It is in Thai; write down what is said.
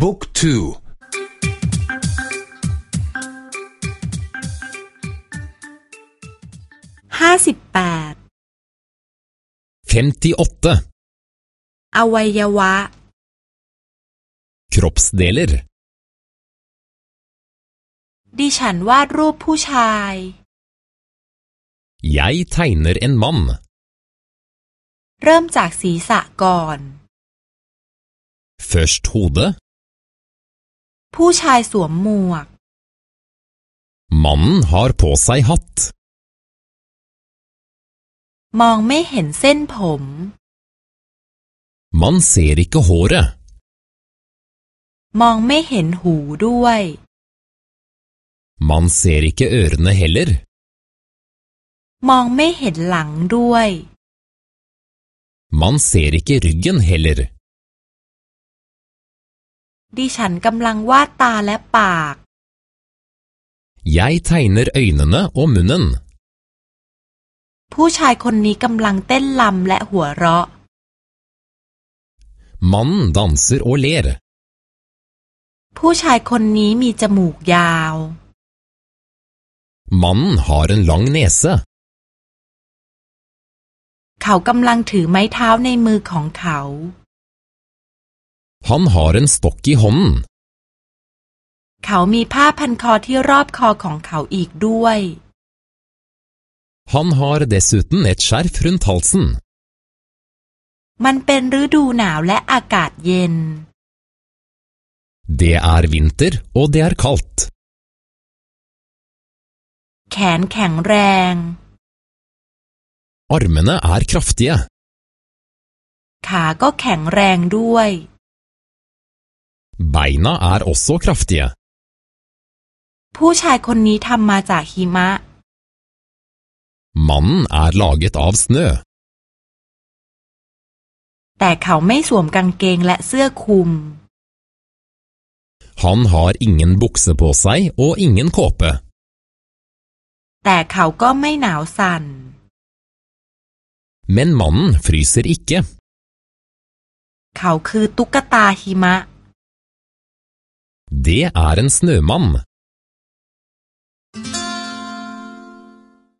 บุ๊กทูห้าสิบแปด58อวัยวะ kroppsdeler ดิฉันวาดรูปผู้ชาย Jeg tegner en mann เริ่มจากศีรษะก่อน Først hodet ผู้ชายสวมหมวก Mannen har på seg hatt มองไม่เห็นเส้นผม Man ser ikke håret มองไม่เห็นหูด้วย Man ser ikke ørene heller มองไม่เห็นหลังด้วย Man ser ikke ryggen heller ดิฉันกำลังวาดตาและปาก Jeg tegner øynene og munnen ผู้ชายคนนี้กำลังเต้นลำและหัวเราะ Mannen danser og ler ผู้ชายคนนี้มีจมูกยาว Mannen har en lang nese เขากำลังถือไม้เท้าในมือของเขา Han har en stokk i hånden เขามีผ้าพันคอที่รอบคอของเขาอีกด้วย Han har dessuten et skjerf rundt halsen มันเป็นฤดูหนาวและอากาศเย็น Det er vinter og det er kaldt แขนแข็งแรง Armene er kraftige ขาก็แข็งแรงด้วย Beina er også kraftige ผู้ชายคนนี้ทำมาจากหิมะ Mannen er laget av snø แต่เขาไม่สวมกางเกงและเสื้อคลุม Han har ingen bukse på seg og ingen kåpe แต่เขาก็ไม่หนาวสั่น Men mannen fryser ikke เขาคือตุ๊กตาหิมะ Det er en snømann